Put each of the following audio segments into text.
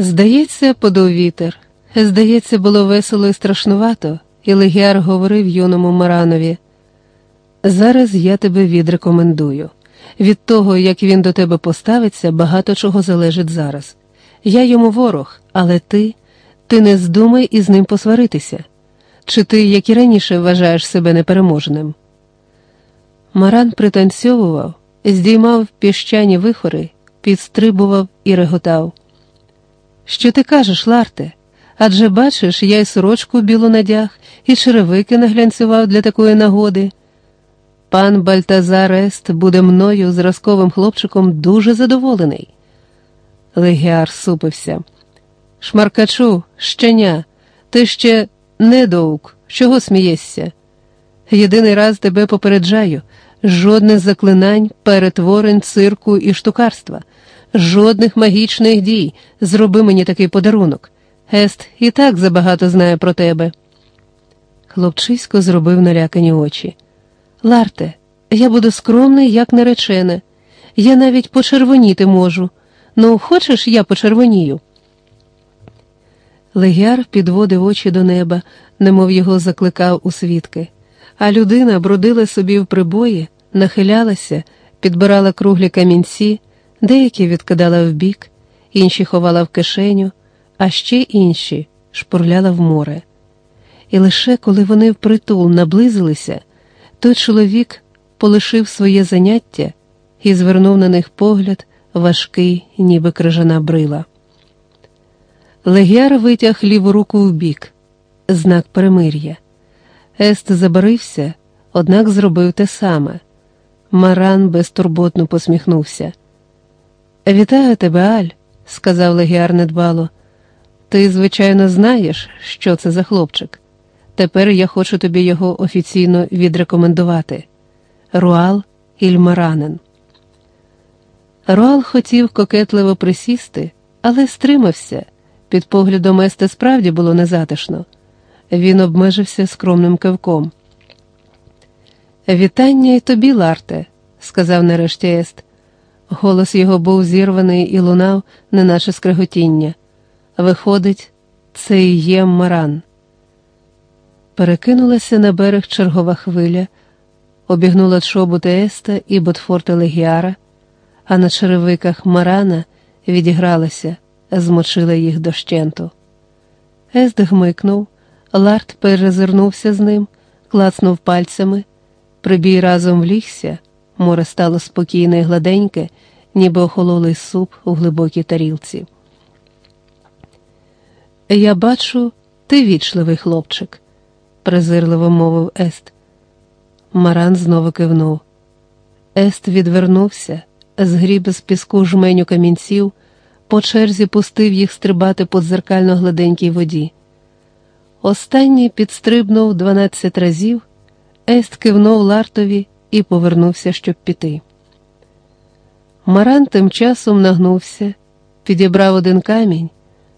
Здається, подув вітер. Здається, було весело і страшнувато, і Легіар говорив юному Маранові. Зараз я тебе відрекомендую. Від того, як він до тебе поставиться, багато чого залежить зараз. Я йому ворог, але ти, ти не здумай із ним посваритися. Чи ти, як і раніше, вважаєш себе непереможним? Маран пританцьовував, здіймав піщані вихори, підстрибував і реготав. Що ти кажеш, Ларте? Адже бачиш, я й сорочку білу надяг, і черевики наглянцював для такої нагоди. Пан Бальтазар Ест буде мною, зразковим хлопчиком, дуже задоволений. Легіар супився. Шмаркачу, щеня, ти ще недоук, чого смієшся? Єдиний раз тебе попереджаю жодних заклинань, перетворень, цирку і штукарства, жодних магічних дій. Зроби мені такий подарунок. Ест і так забагато знає про тебе. Хлопчисько зробив налякані очі. Ларте, я буду скромний, як наречене. Я навіть почервоніти можу. Ну, хочеш, я почервонію? Легіар підводив очі до неба, немов його закликав у свідки, а людина бродила собі в прибої, нахилялася, підбирала круглі камінці, деякі відкидала вбік, інші ховала в кишеню, а ще інші шпурляла в море. І лише коли вони впритул наблизилися, той чоловік полишив своє заняття і звернув на них погляд важкий, ніби крижана брила. Легіар витяг ліву руку вбік, знак перемир'я. Ест забарився, однак зробив те саме. Маран безтурботно посміхнувся. Вітаю тебе, Аль, сказав Легіар недбало. Ти, звичайно, знаєш, що це за хлопчик. Тепер я хочу тобі його офіційно відрекомендувати. Руал Ільмаранен. Руал хотів кокетливо присісти, але стримався. Під поглядом Еста справді було незатишно. Він обмежився скромним кивком. Вітання й тобі, Ларте, сказав нарешті Ест. Голос його був зірваний і лунав, неначе скреготіння. Виходить, це і є маран. Перекинулася на берег чергова хвиля, обігнула чоботи Еста і Ботфорта Легіара, а на черевиках Марана відігралася, змочила їх дощенту. Ест гмикнув, Ларт перезирнувся з ним, клацнув пальцями, прибій разом влігся, море стало спокійне і гладеньке, ніби охололий суп у глибокій тарілці. Я бачу, ти вічливий хлопчик, презирливо мовив Ест. Маран знову кивнув. Ест відвернувся, згріб з піску жменю камінців, по черзі пустив їх стрибати по дзеркально гладенькій воді. Останній підстрибнув дванадцять разів, Ест кивнув Лартові і повернувся, щоб піти. Маран тим часом нагнувся, підібрав один камінь,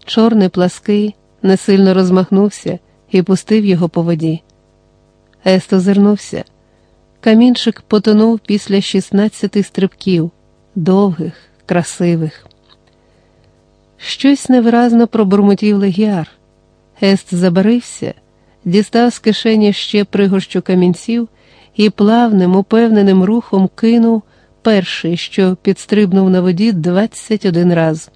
чорний плаский, несильно розмахнувся і пустив його по воді. Ест озирнувся. Камінчик потонув після шістнадцяти стрибків, довгих, красивих. Щось невиразно пробурмотів легіар. Ест забарився, дістав з кишені ще пригорщу камінців і плавним, упевненим рухом кинув перший, що підстрибнув на воді двадцять один раз.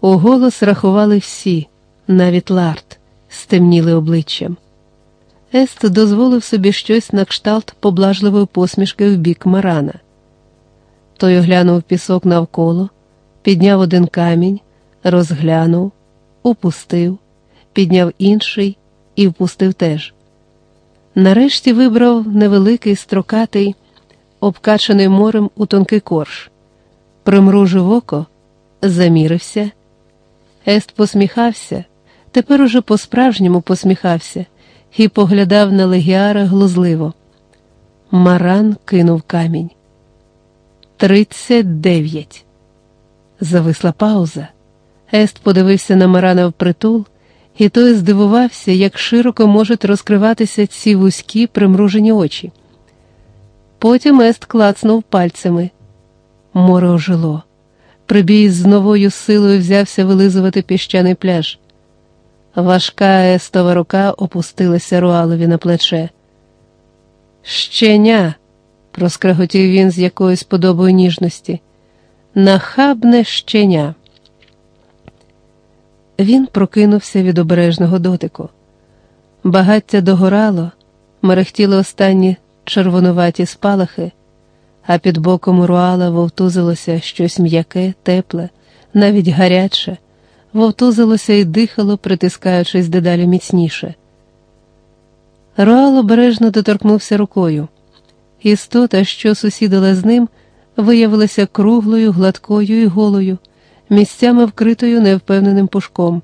У голос рахували всі, навіть Ларт, стемніли обличчям. Ест дозволив собі щось на кшталт поблажливої посмішки в бік Марана. Той оглянув пісок навколо, підняв один камінь, розглянув, упустив, підняв інший і впустив теж. Нарешті вибрав невеликий строкатий, обкачаний морем у тонкий корж, примружив око, замірився. Ест посміхався, тепер уже по-справжньому посміхався і поглядав на легіара глузливо. Маран кинув камінь. Тридцять дев'ять. Зависла пауза. Ест подивився на Марана впритул, і той здивувався, як широко можуть розкриватися ці вузькі примружені очі. Потім Ест клацнув пальцями. Море ожило. Прибій з новою силою взявся вилизувати піщаний пляж. Важка естова рука опустилася Руалові на плече. Щеня, проскреготів він з якоюсь подобою ніжності. Нахабне щеня. Він прокинувся від обережного дотику. Багаття догорало, мерехтіли останні червонуваті спалахи, а під боком руала вовтузилося щось м'яке, тепле, навіть гаряче, вовтузилося і дихало, притискаючись дедалі міцніше. Руал обережно доторкнувся рукою. Істота, що сусідила з ним, виявилася круглою, гладкою і голою, місцями вкритою невпевненим пушком.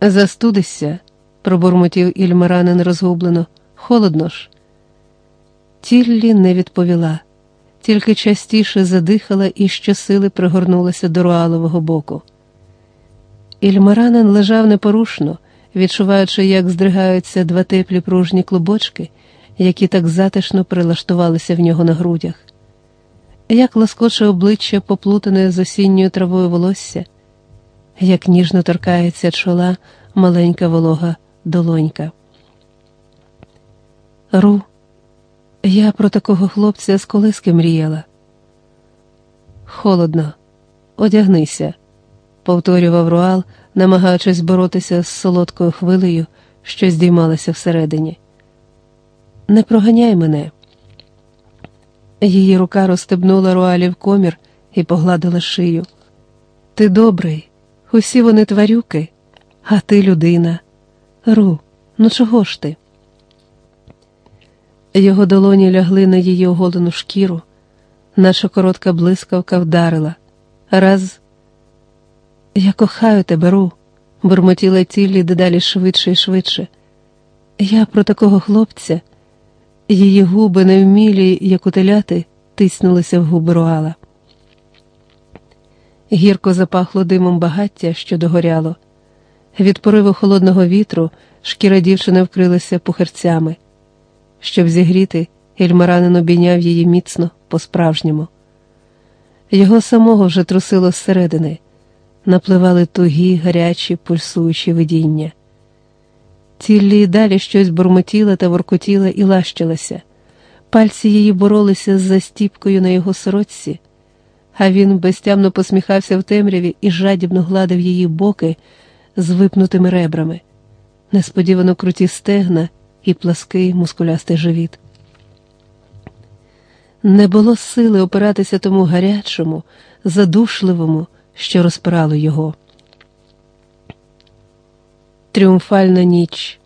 Застудишся, пробурмотів Ільмаранин розгублено, холодно ж. Тіллі не відповіла, тільки частіше задихала і щосили пригорнулася до руалового боку. Ільмаранин лежав непорушно, відчуваючи, як здригаються два теплі пружні клубочки, які так затишно прилаштувалися в нього на грудях, як лоскоче обличчя поплутане з осінньою травою волосся, як ніжно торкається чола маленька волога долонька. Ру, я про такого хлопця з колиски мріяла. Холодно, одягнися, повторював Руал, намагаючись боротися з солодкою хвилею, що здіймалася всередині. Не проганяй мене. Її рука розстебнула Руалі в комір і погладила шию. Ти добрий, усі вони тварюки, а ти людина. Ру, ну чого ж ти? Його долоні лягли на її оголену шкіру, наша коротка блискавка вдарила. Раз я кохаю тебе, Ру, бурмотіла тілі дедалі швидше і швидше. Я про такого хлопця, її губи невмілі, як утеляти, тиснулися в губи Руала. Гірко запахло димом багаття, що догоряло. Від пориву холодного вітру шкіра дівчини вкрилася пухарцями. Щоб зігріти, Ельмаранин обійняв її міцно, по-справжньому. Його самого вже трусило зсередини, напливали тугі, гарячі, пульсуючі видіння. Тіллі далі щось бурмотіла та воркотіла і лащилася. Пальці її боролися з застіпкою на його сорочці, а він безтямно посміхався в темряві і жадібно гладив її боки з випнутими ребрами, несподівано круті стегна і плаский мускулястий живіт. Не було сили опиратися тому гарячому, задушливому, що розпирало його. Тріумфальна ніч,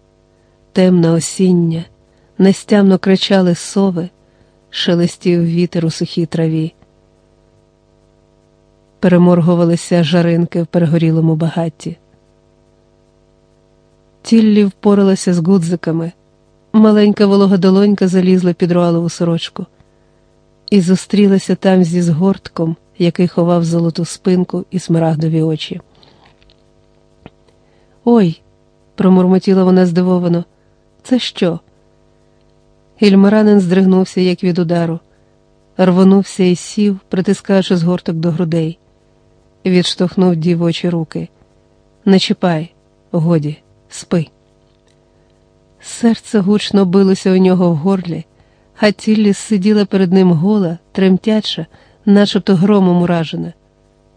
темна осіння, нестямно кричали сови, шелестів вітер у сухій траві. Переморгувалися жаринки в перегорілому багатті. Тіллі впоралася з гудзиками, маленька волога долонька залізла під руалову сорочку і зустрілася там зі згортком, який ховав золоту спинку і смарагдові очі. Ой, промурмотіла вона здивовано, це що? Ільмаранин здригнувся, як від удару, рвонувся і сів, притискаючи згорток до грудей, відштовхнув дівочі руки. Не чіпай, годі спи. Серце гучно билося у нього в горлі, а тіллі сиділа перед ним гола, тремтяча, начебто громом уражена.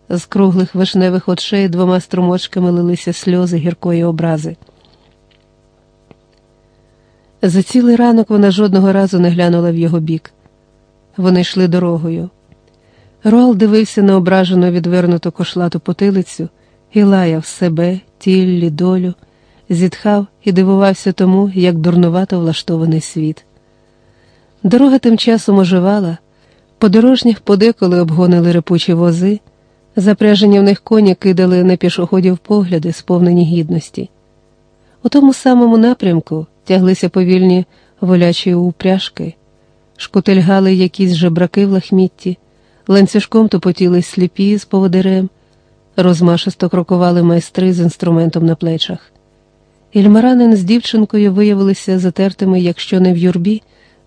З круглих вишневих очей двома струмочками лилися сльози гіркої образи. За цілий ранок вона жодного разу не глянула в його бік. Вони йшли дорогою. Руал дивився на ображену відвернуту кошлату потилицю і лаяв себе, тіллі, долю зітхав і дивувався тому, як дурнувато влаштований світ. Дорога тим часом оживала, подорожніх подеколи обгонили репучі вози, запряжені в них коні кидали на пішоходів погляди, сповнені гідності. У тому самому напрямку тяглися повільні волячі упряжки, шкутельгали якісь жебраки в лахмітті, ланцюжком топотіли сліпі з поводирем, розмашисто крокували майстри з інструментом на плечах. Ільмаранин з дівчинкою виявилися затертими, якщо не в юрбі,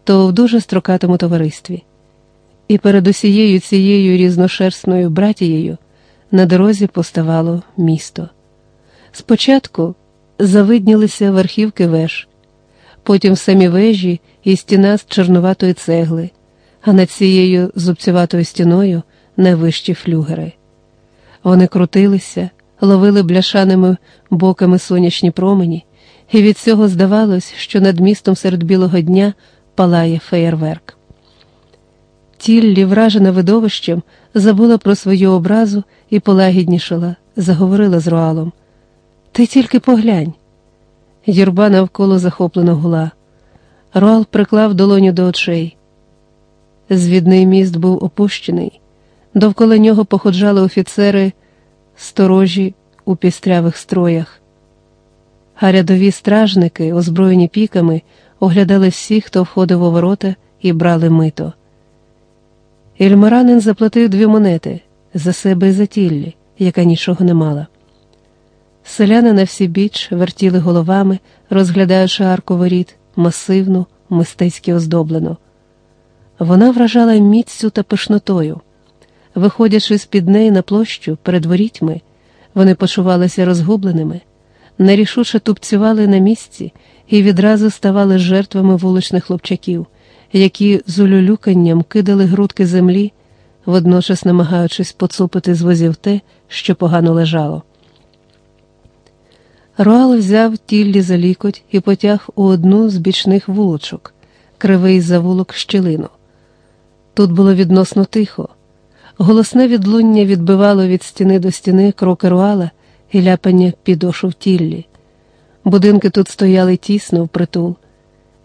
то в дуже строкатому товаристві. і перед усією цією різношерстною братією на дорозі поставало місто. Спочатку завиднілися верхівки веж, потім самі вежі і стіна з чорнуватої цегли, а над цією зубцюватою стіною найвищі флюгери. Вони крутилися, ловили бляшаними боками сонячні промені, і від цього здавалось, що над містом серед білого дня палає феєрверк. Тіллі, вражена видовищем, забула про свою образу і полагіднішала, заговорила з Руалом. Ти тільки поглянь. Юрба навколо захоплено гула. Руал приклав долоню до очей. Звідний міст був опущений, довкола нього походжали офіцери, сторожі у пістрявих строях. А рядові стражники, озброєні піками, оглядали всіх, хто входив у ворота і брали мито. Ільмаранин заплатив дві монети за себе і за тіллі, яка нічого не мала. Селяни на всі біч вертіли головами, розглядаючи арку воріт, масивну, мистецьки оздоблену. Вона вражала міцю та пишнотою. Виходячи з під неї на площу перед ворітьми, вони почувалися розгубленими, нерішуче тупцювали на місці і відразу ставали жертвами вуличних хлопчаків, які з улюлюканням кидали грудки землі, водночас намагаючись поцупити з возів те, що погано лежало. Руал взяв тіллі за лікоть і потяг у одну з бічних вулочок, кривий завулок щілину. Тут було відносно тихо. Голосне відлуння відбивало від стіни до стіни кроки руала і ляпання підошу в тіллі. Будинки тут стояли тісно впритул.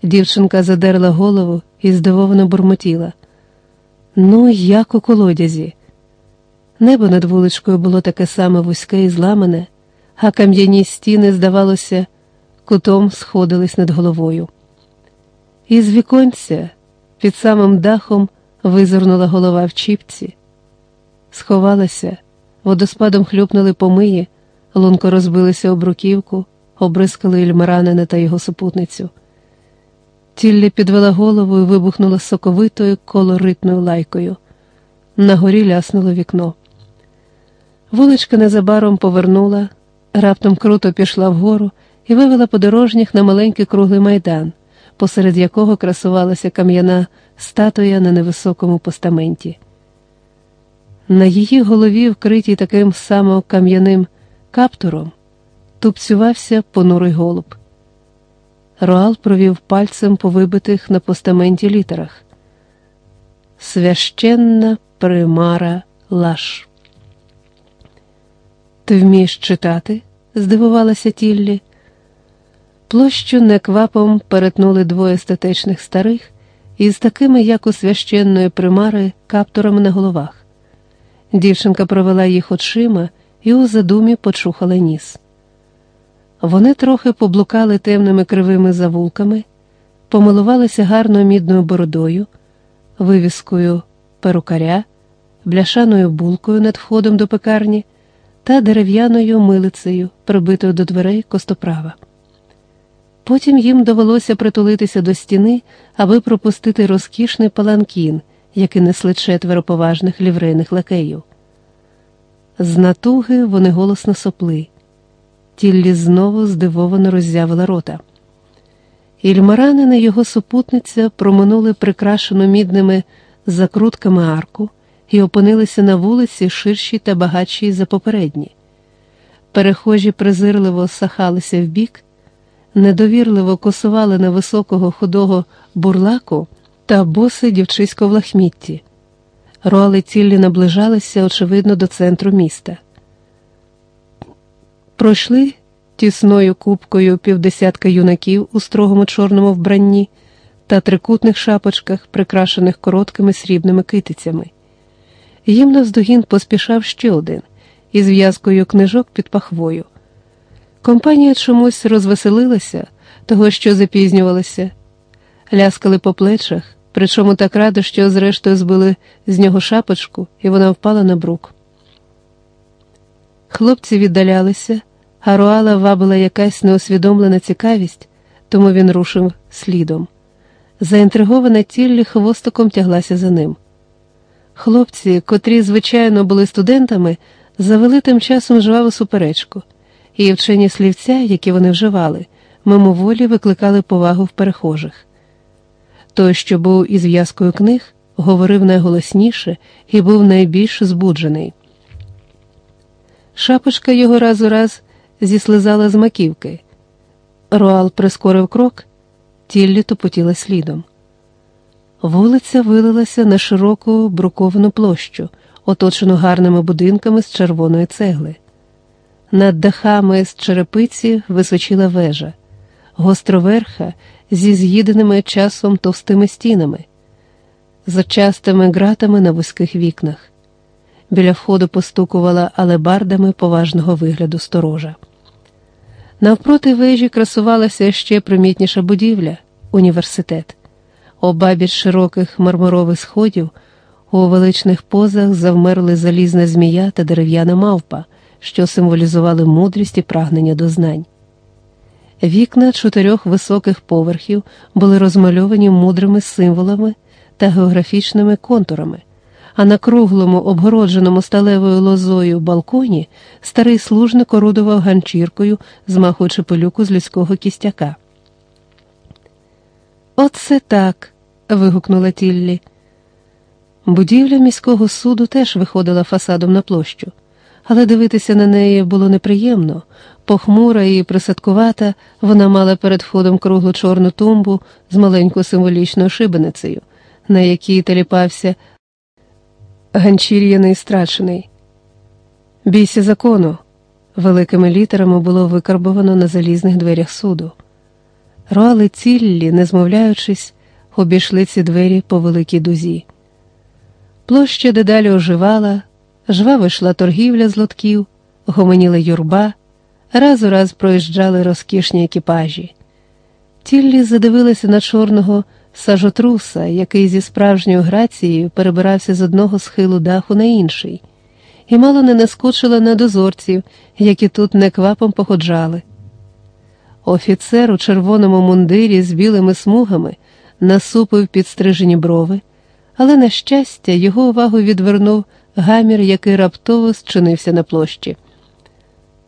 Дівчинка задерла голову і здивовано бурмотіла. Ну, як у колодязі. Небо над вуличкою було таке саме вузьке і зламане а кам'яні стіни, здавалося, кутом сходились над головою. Із віконця під самим дахом визирнула голова в чіпці, сховалася, водоспадом хлюпнули помиї, лунко розбилися об руківку, обрискали Ільмаранина та його супутницю. Тілля підвела голову і вибухнула соковитою колоритною лайкою. На горі ляснуло вікно. Вуличка незабаром повернула, раптом круто пішла вгору і вивела подорожніх на маленький круглий майдан, посеред якого красувалася кам'яна статуя на невисокому постаменті. На її голові, вкритій таким само кам'яним каптуром, тупцювався понурий голуб. Роал провів пальцем по вибитих на постаменті літерах. Священна примара Лаш. Ти вмієш читати? здивувалася Тіллі. Площу неквапом перетнули двоє статечних старих із такими, як у священної примари, каптурами на головах. Дівчинка провела їх очима і у задумі почухала ніс. Вони трохи поблукали темними кривими завулками, помилувалися гарною мідною бородою, вивіскою перукаря, бляшаною булкою над входом до пекарні та дерев'яною милицею, прибитою до дверей костоправа. Потім їм довелося притулитися до стіни, аби пропустити розкішний паланкін, який несли четверо поважних ліврейних лакеїв. З натуги вони голосно сопли. Тіллі знову здивовано роззявила рота. Ільмаранин і його супутниця проминули прикрашену мідними закрутками арку і опинилися на вулиці ширші та багатші за попередні. Перехожі презирливо сахалися вбік, недовірливо косували на високого худого бурлаку та боси дівчисько в лахмітті. Роали ціллі наближалися, очевидно, до центру міста. Пройшли тісною купкою півдесятка юнаків у строгому чорному вбранні та трикутних шапочках, прикрашених короткими срібними китицями. Їм навздогін поспішав ще один із в'язкою книжок під пахвою. Компанія чомусь розвеселилася, того, що запізнювалася, ляскали по плечах, причому так радо, що зрештою збили з нього шапочку, і вона впала на брук. Хлопці віддалялися, а Руала вабила якась неосвідомлена цікавість, тому він рушив слідом. Заінтригована тіллі хвостиком тяглася за ним. Хлопці, котрі, звичайно, були студентами, завели тим часом жваву суперечку, і вчені слівця, які вони вживали, мимоволі викликали повагу в перехожих. Той, що був із в'язкою книг, говорив найголосніше і був найбільш збуджений. Шапочка його раз у раз зіслизала з маківки. Роал прискорив крок, тіллі топотіла слідом. Вулиця вилилася на широку бруковану площу, оточену гарними будинками з червоної цегли. Над дахами з черепиці височила вежа, гостроверха зі з'їденими часом товстими стінами, з частими ґратами на вузьких вікнах. Біля входу постукувала алебардами поважного вигляду сторожа. Навпроти вежі красувалася ще примітніша будівля університет. Обабіч широких мармурових сходів у величних позах завмерли залізна змія та дерев'яна мавпа, що символізували мудрість і прагнення до знань. Вікна чотирьох високих поверхів були розмальовані мудрими символами та географічними контурами, а на круглому, обгородженому сталевою лозою балконі старий служник орудував ганчіркою, змахуючи пилюку з людського кістяка. Оце так. вигукнула Тіллі. Будівля міського суду теж виходила фасадом на площу, але дивитися на неї було неприємно. Похмура і присадкувата, вона мала перед входом круглу чорну тумбу з маленькою символічною шибеницею, на якій теліпався ганчір'яний страчений. Бійся закону, великими літерами було викарбовано на залізних дверях суду. Роали ціллі, не змовляючись, обійшли ці двері по великій дузі. Площа дедалі оживала, жваво йшла торгівля з лотків, гомоніла юрба, раз у раз проїжджали розкішні екіпажі. Тіллі задивилася на чорного сажотруса, який зі справжньою грацією перебирався з одного схилу даху на інший, і мало не наскочила на дозорців, які тут неквапом походжали. Офіцер у червоному мундирі з білими смугами насупив підстрижені брови, але, на щастя, його увагу відвернув гамір, який раптово зчинився на площі.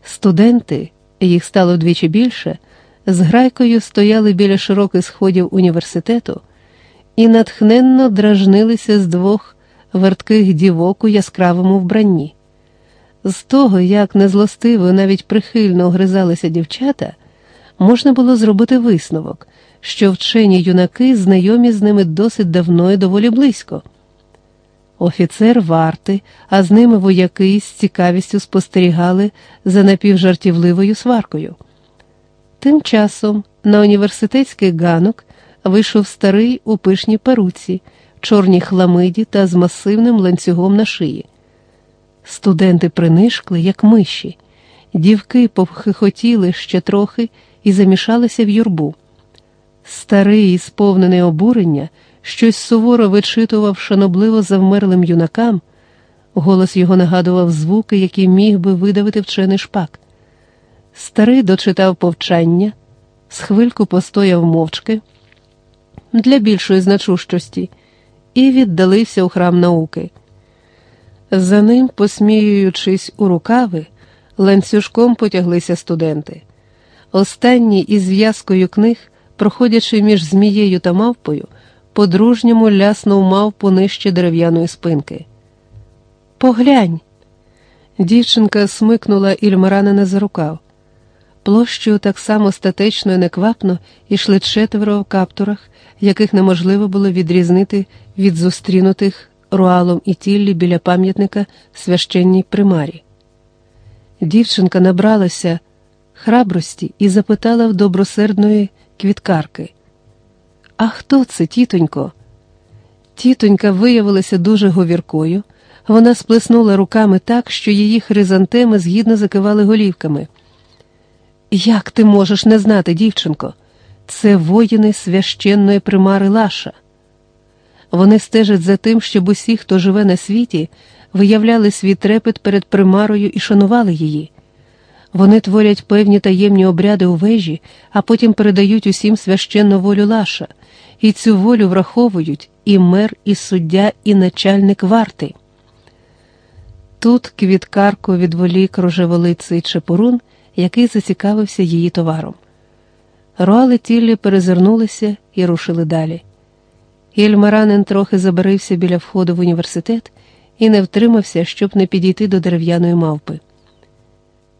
Студенти, їх стало вдвічі більше, з грайкою стояли біля широких сходів університету і натхненно дражнилися з двох вертких дівок у яскравому вбранні. З того, як незлостиво, навіть прихильно огризалися дівчата можна було зробити висновок, що вчені юнаки знайомі з ними досить давно і доволі близько. Офіцер варти, а з ними вояки з цікавістю спостерігали за напівжартівливою сваркою. Тим часом на університетський ганок вийшов старий у пишній перуці, чорній хламиді та з масивним ланцюгом на шиї. Студенти принишкли, як миші, дівки повхихотіли ще трохи і замішалися в юрбу. Старий, сповнений обурення, щось суворо вичитував шанобливо завмерлим юнакам, голос його нагадував звуки, які міг би видавити вчений шпак. Старий дочитав повчання, з хвильку постояв мовчки для більшої значущості і віддалився у храм науки. За ним, посміюючись у рукави, ланцюжком потяглися студенти. Останній із зв'язкою книг, проходячи між змією та мавпою, по-дружньому ляснув мавпу нижче дерев'яної спинки. Поглянь. Дівчинка смикнула Ільмаранина за рукав. Площею так само статечно і неквапно йшли четверо в каптурах, яких неможливо було відрізнити від зустрінутих руалом і тіллі біля пам'ятника священній примарі. Дівчинка набралася храбрості і запитала в добросердної квіткарки: А хто це, тітонько? Тітонька виявилася дуже говіркою. Вона сплеснула руками так, що її хризантеми згідно закивали голівками. Як ти можеш не знати, дівчинко? Це воїни священної примари Лаша. Вони стежать за тим, щоб усі, хто живе на світі, виявляли свій трепет перед примарою і шанували її. Вони творять певні таємні обряди у вежі, а потім передають усім священну волю Лаша, і цю волю враховують і мер, і суддя, і начальник варти. Тут квіткарку відволік рожеволиций чепурун, який зацікавився її товаром. Руали тіллі перезирнулися і рушили далі. Ільмаранин трохи забарився біля входу в університет і не втримався, щоб не підійти до дерев'яної мавпи.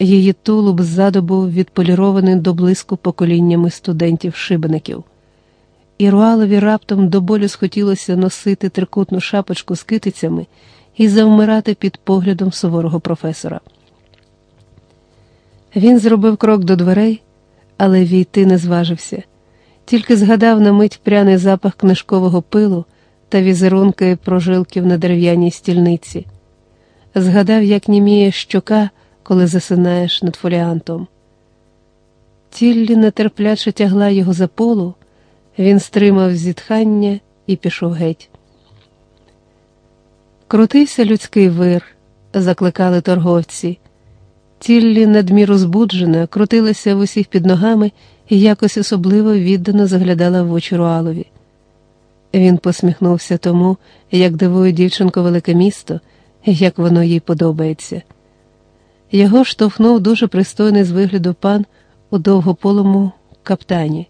Її тулуб ззаду був відполірований до блиску поколіннями студентів-шибеників. І Руалові раптом до болю схотілося носити трикутну шапочку з китицями і завмирати під поглядом суворого професора. Він зробив крок до дверей, але війти не зважився, тільки згадав на мить пряний запах книжкового пилу та візерунки прожилків на дерев'яній стільниці, згадав, як німіє щока, коли засинаєш над фоліантом. Тіллі нетерпляче тягла його за полу, він стримав зітхання і пішов геть. Крутився людський вир, закликали торговці. Тіллі надміру збуджена, крутилася в усіх під ногами і якось особливо віддано заглядала в очі Руалові. Він посміхнувся тому, як дивує дівчинку велике місто, як воно їй подобається. Його штовхнув дуже пристойний з вигляду пан у довгополому каптані.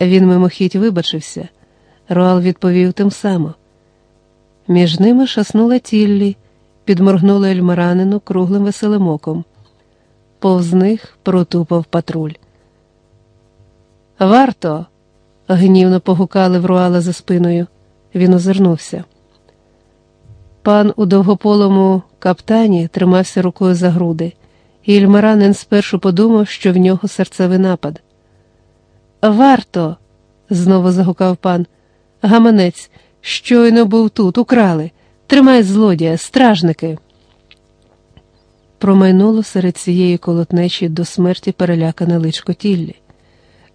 Він мимохідь вибачився, Руал відповів тим само. Між ними шаснула тіллі, підморгнула ельмаранину круглим веселим оком. Повз них протупав патруль. Варто. гнівно погукали в Руала за спиною. Він озирнувся. Пан у довгополому каптані тримався рукою за груди, і Ільмаранин спершу подумав, що в нього серцевий напад. Варто, знову загукав пан. Гаманець, щойно був тут, украли. Тримай злодія, стражники. Промайнуло серед цієї колотнечі до смерті перелякане личко тіллі,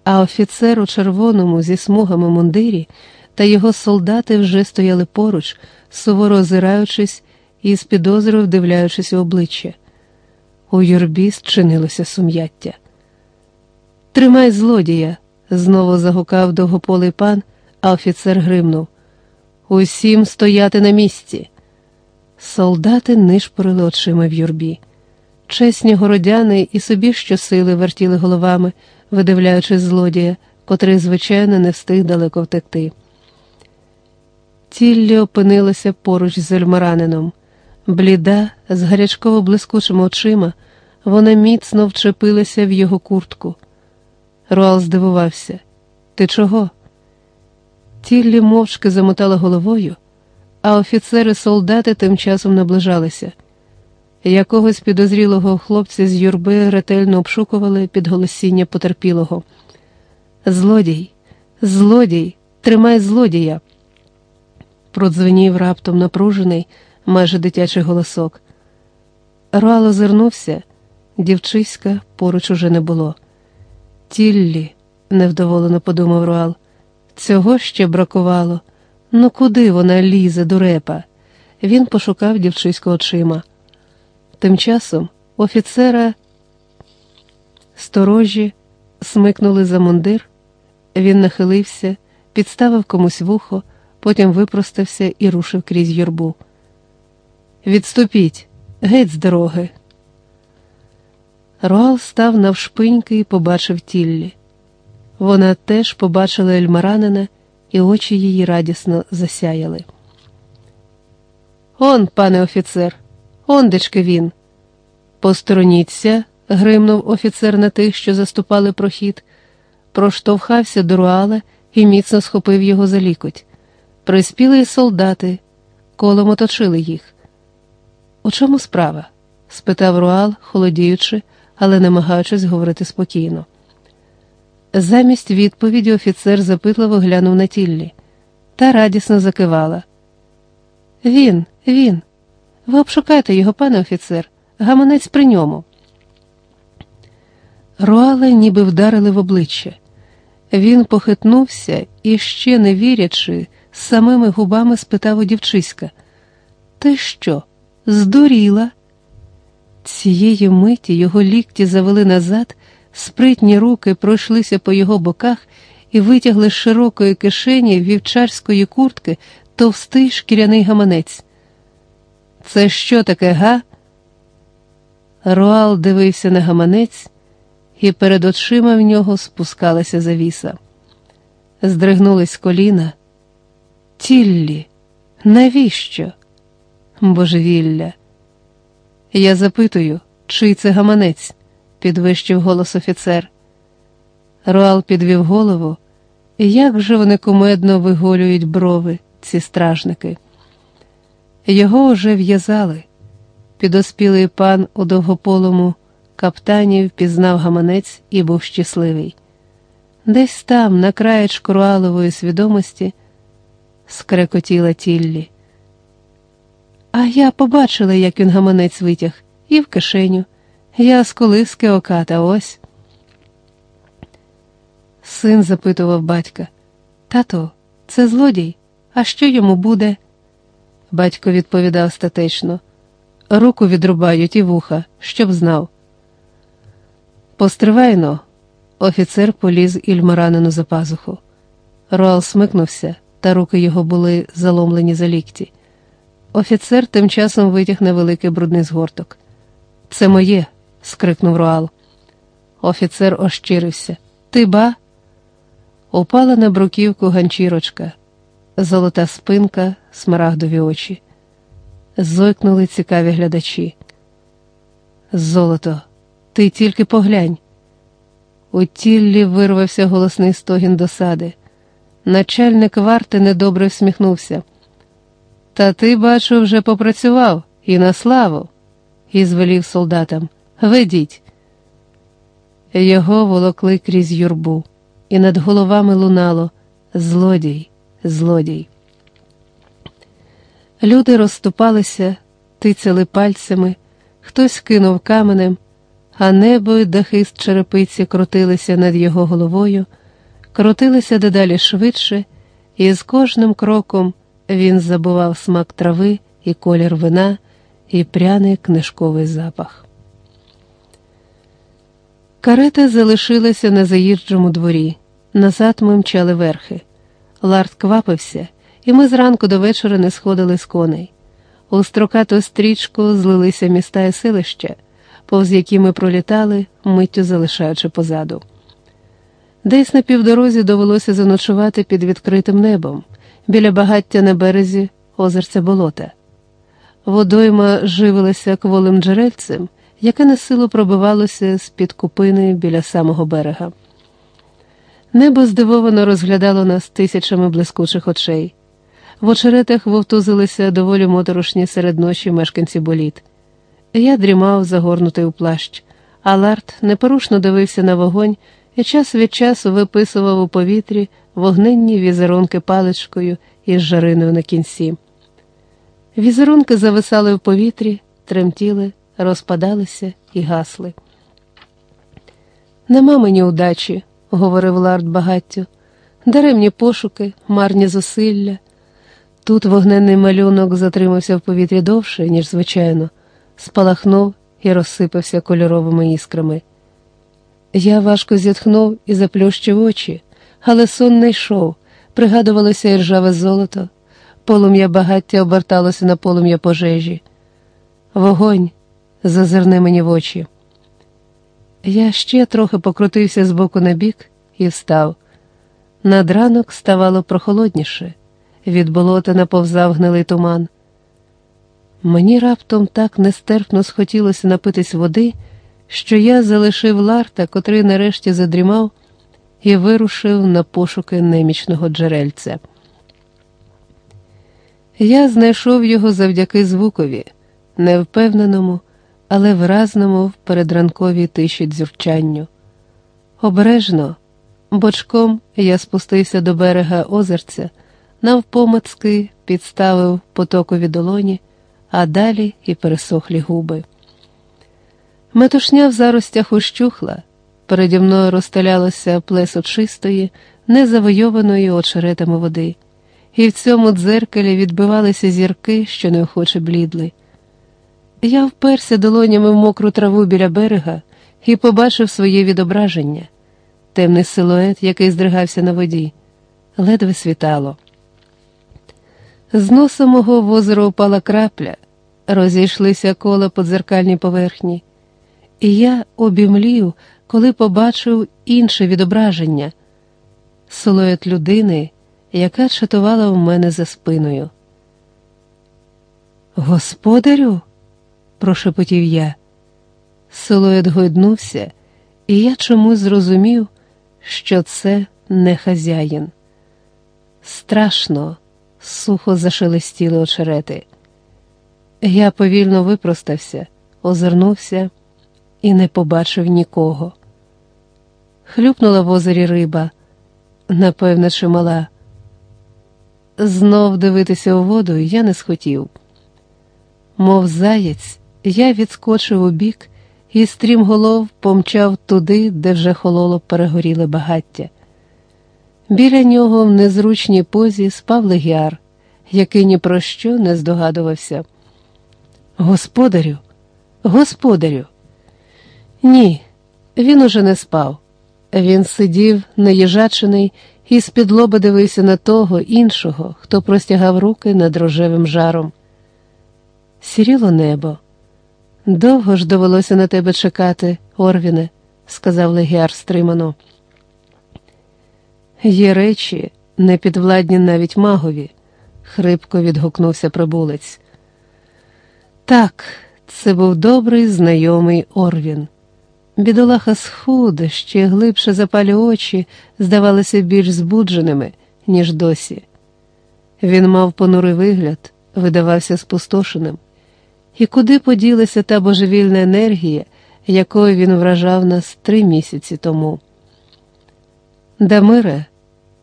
а офіцер у червоному зі смугами мундирі та його солдати вже стояли поруч, суворо озираючись і з підозрою вдивляючись у обличчя. У юрбі зчинилося сум'яття. Тримай злодія, знову загукав довгополий пан, а офіцер гримнув. Усім стояти на місці. Солдати нишпорили очима в юрбі. Чесні городяни і собі щосили вертіли головами, видивляючись злодія, котрий, звичайно, не встиг далеко втекти. Тіллі опинилася поруч з ельмаранином. Бліда, з гарячково блискучими очима, вона міцно вчепилася в його куртку. Руал здивувався. Ти чого? Тіллі мовчки замотала головою, а офіцери солдати тим часом наближалися. Якогось підозрілого хлопця з юрби ретельно обшукували під голосіння потерпілого. Злодій, злодій, тримай злодія. Продзвенів раптом напружений, майже дитячий голосок. Руал озирнувся, дівчиська поруч уже не було. Тіллі, невдоволено подумав Руал. Цього ще бракувало. Ну куди вона лізе, дурепа? Він пошукав дівчиську очима. Тим часом офіцера сторожі смикнули за мундир, він нахилився, підставив комусь вухо, потім випростався і рушив крізь юрбу. Відступіть, геть з дороги. Руал став навшпиньки і побачив тіллі. Вона теж побачила Ельмаранина, і очі її радісно засяяли. Он, пане офіцер, ондечки він. Постороніться, гримнув офіцер на тих, що заступали прохід, проштовхався до руала і міцно схопив його за лікоть. Приспіли солдати, колом оточили їх. У чому справа? спитав Руал, холодіючи, але намагаючись говорити спокійно. Замість відповіді офіцер запитливо глянув на тіллі та радісно закивала. Він, він. Ви обшукайте його, пане офіцер, гаманець при ньому. Руале ніби вдарили в обличчя. Він похитнувся і, ще не вірячи, самими губами спитав у дівчиська: Ти що, здуріла? Цієї миті його лікті завели назад. Спритні руки пройшлися по його боках, і витягли з широкої кишені вівчарської куртки товстий шкіряний гаманець. Це що таке, га? Руал дивився на гаманець, і перед очима в нього спускалася завіса. Здригнулись коліна. Тіллі, навіщо? Божевілля. Я запитую, чий це гаманець? підвищив голос офіцер. Руал підвів голову, як же вони кумедно виголюють брови, ці стражники. Його уже в'язали. Підоспілий пан у довгополому каптані впізнав гаманець і був щасливий. Десь там, на краєчку руалової свідомості, скрекотіла тіллі. А я побачила, як він гаманець витяг, і в кишеню. Я з колиски оката ось. Син запитував батька. Тато, це злодій, а що йому буде? Батько відповідав статечно. Руку відрубають і вуха, щоб знав. Постривайно, офіцер поліз Ільмаранину за пазуху. Роал смикнувся, та руки його були заломлені за лікті. Офіцер тим часом витяг невеликий брудний згорток. Це моє, скрикнув Роал. Офіцер ощирився. Ти ба? Упала на бруківку ганчірочка, золота спинка, смарагдові очі. Зойкнули цікаві глядачі. Золото, ти тільки поглянь. У тіллі вирвався голосний стогін досади. Начальник варти недобре всміхнувся. Та ти, бачу, вже попрацював і на славу, і звелів солдатам. Ведіть. Його волокли крізь юрбу, і над головами лунало Злодій, злодій. Люди розступалися, тицяли пальцями, хтось кинув каменем, а небо й дахи з черепиці крутилися над його головою, крутилися дедалі швидше, і з кожним кроком він забував смак трави і колір вина, і пряний книжковий запах. Карета залишилася на заїжджому дворі. Назад ми мчали верхи. Ларт квапився, і ми зранку до вечора не сходили з коней. У строкату стрічку злилися міста і селища, повз які ми пролітали, миттю залишаючи позаду. Десь на півдорозі довелося заночувати під відкритим небом, біля багаття на березі озерця болота. Водойма живилася кволим джерельцем, яке на силу пробивалося з під купини біля самого берега. Небо здивовано розглядало нас тисячами блискучих очей. В очеретах вовтузилися доволі моторошні серед ночі мешканці боліт. Я дрімав, загорнутий у плащ, а Ларт непорушно дивився на вогонь і час від часу виписував у повітрі вогненні візерунки паличкою із жариною на кінці. Візерунки зависали в повітрі, тремтіли, розпадалися і гасли. Нема мені удачі, говорив Ларт багаттю, даремні пошуки, марні зусилля. Тут вогненний малюнок затримався в повітрі довше, ніж звичайно, спалахнув і розсипався кольоровими іскрами. Я важко зітхнув і заплющив очі, але сон не йшов, пригадувалося і ржаве золото, полум'я багаття оберталося на полум'я пожежі. Вогонь зазирне мені в очі. Я ще трохи покрутився з боку на бік і встав. Над ранок ставало прохолодніше, від болота наповзав гнилий туман. Мені раптом так нестерпно схотілося напитись води, що я залишив Ларта, котрий нарешті задрімав, і вирушив на пошуки немічного джерельця. Я знайшов його завдяки звукові, невпевненому, але виразному в передранковій тиші дзюрчанню. Обережно, бочком я спустився до берега озерця, навпомацки підставив потокові долоні, а далі і пересохлі губи. Метушня в заростях ущухла, переді мною розстелялося плесо чистої, незавойованої очеретами води, і в цьому дзеркалі відбивалися зірки, що неохоче блідли. Я вперся долонями в мокру траву біля берега і побачив своє відображення. темний силует, який здригався на воді. Ледве світало. З носа мого в озеро упала крапля, розійшлися кола по дзеркальній поверхні, і я обімлів, коли побачив інше відображення силует людини, яка чатувала в мене за спиною. Господарю, прошепотів я. Силует гойднувся, і я чомусь зрозумів, що це не хазяїн. Страшно, сухо зашелестіли очерети. Я повільно випростався, озирнувся і не побачив нікого. Хлюпнула в озері риба, напевно, чимала. Знов дивитися у воду я не схотів. Мов заєць, я відскочив у бік і стрімголов помчав туди, де вже хололо перегоріле багаття. Біля нього в незручній позі спав легіар, який ні про що не здогадувався. Господарю, господарю. Ні, він уже не спав. Він сидів наїжачений і з-під лоба дивився на того іншого, хто простягав руки над рожевим жаром. Сіріло небо. Довго ж довелося на тебе чекати, Орвіне, сказав легіар стримано. Є речі, не підвладні навіть магові, хрипко відгукнувся прибулець. Так, це був добрий знайомий Орвін. Бідолаха схуд, ще глибше запалі очі, здавалися більш збудженими, ніж досі. Він мав понурий вигляд, видавався спустошеним. І куди поділася та божевільна енергія, якою він вражав нас три місяці тому? Дамире,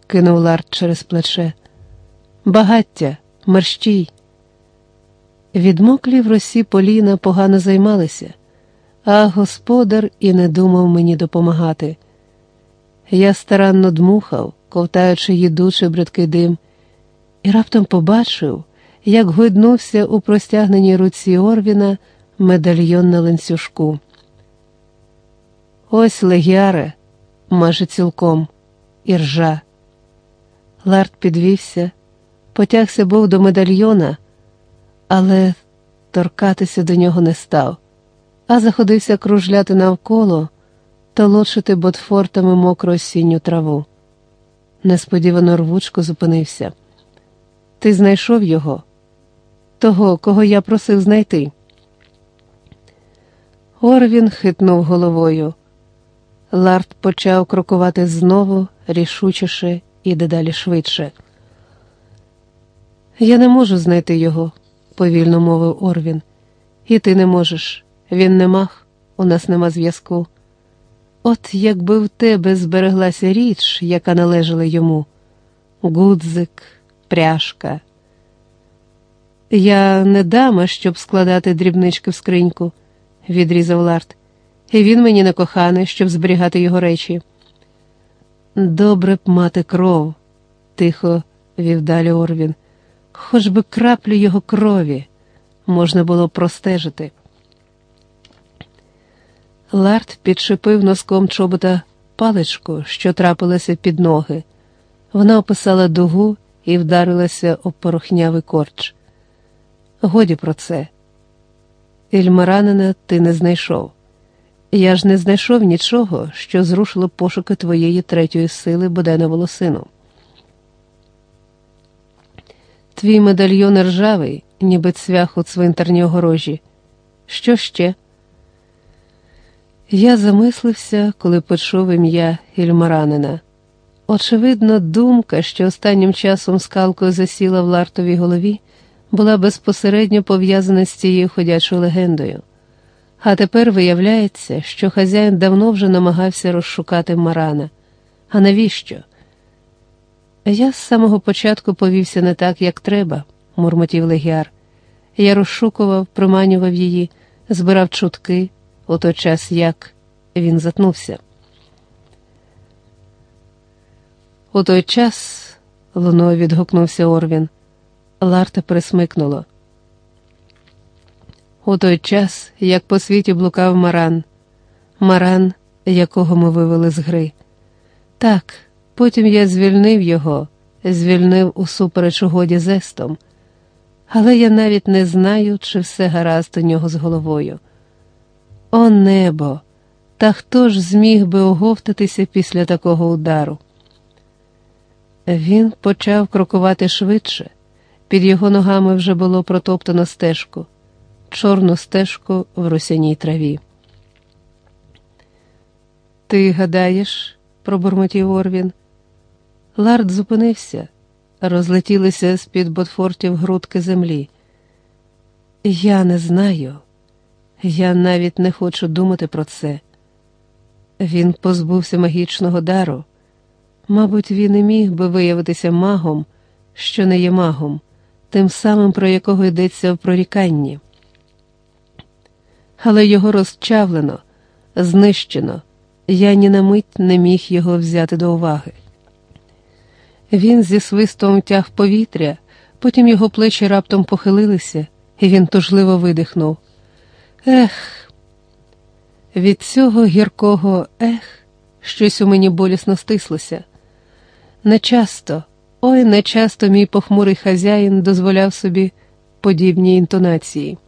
кинув Ларт через плече, багаття, мерщій. Відмоклі в росі Поліна погано займалися, а господар і не думав мені допомагати. Я старанно дмухав, ковтаючи їдучий бридкий дим, і раптом побачив як гойднувся у простягненій руці Орвіна медальйон на ланцюжку. Ось легіаре, майже цілком, іржа. Ларт підвівся, потягся був до медальйона, але торкатися до нього не став, а заходився кружляти навколо, толочити ботфортами мокру осінню траву. Несподівано рвучко зупинився. Ти знайшов його? того, кого я просив знайти. Орвін хитнув головою. Ларт почав крокувати знову рішучіше і дедалі швидше. Я не можу знайти його, повільно мовив Орвін. І ти не можеш. Він не мах, у нас нема зв'язку. От якби в тебе збереглася річ, яка належала йому гудзик, пряжка. Я не дама, щоб складати дрібнички в скриньку, відрізав Ларт, і він мені не коханий, щоб зберігати його речі. Добре б мати кров, тихо вів далі Орвін, хоч би краплю його крові можна було простежити. Ларт підшипив носком чобота паличку, що трапилася під ноги. Вона описала дугу і вдарилася об порохнявий корч. Годі про це. Ільмаранина ти не знайшов. Я ж не знайшов нічого, що зрушило пошуки твоєї третьої сили, бодай на волосину. Твій медальйон ржавий, ніби цвях у цвинтарній огорожі. Що ще? Я замислився, коли почув ім'я Ільмаранина. Очевидно, думка, що останнім часом скалкою засіла в лартовій голові була безпосередньо пов'язана з цією ходячою легендою. А тепер виявляється, що хазяїн давно вже намагався розшукати Марана. А навіщо? Я з самого початку повівся не так, як треба, мурмотів легіар. Я розшукував, приманював її, збирав чутки у той час, як він затнувся. У той час, луною відгукнувся Орвін. Ларта присмикнуло. У той час, як по світі блукав Маран, Маран, якого ми вивели з гри, Так, потім я звільнив його, звільнив усупереч угоді з Естом, але я навіть не знаю, чи все гаразд у нього з головою. О небо! Та хто ж зміг би оговтатися після такого удару? Він почав крокувати швидше, під його ногами вже було протоптано стежку, чорну стежку в росяній траві. Ти гадаєш, пробурмотів Орвін. Лард зупинився, розлетілися з під ботфортів грудки землі. Я не знаю, я навіть не хочу думати про це. Він позбувся магічного дару. Мабуть, він і міг би виявитися магом, що не є магом, тим самим, про якого йдеться в проріканні. Але його розчавлено, знищено, я ні на мить не міг його взяти до уваги. Він зі свистом тяг повітря, потім його плечі раптом похилилися, і він тужливо видихнув. Ех, від цього гіркого ех, щось у мені болісно стислося. Нечасто, ой, нечасто мій похмурий хазяїн дозволяв собі подібні інтонації.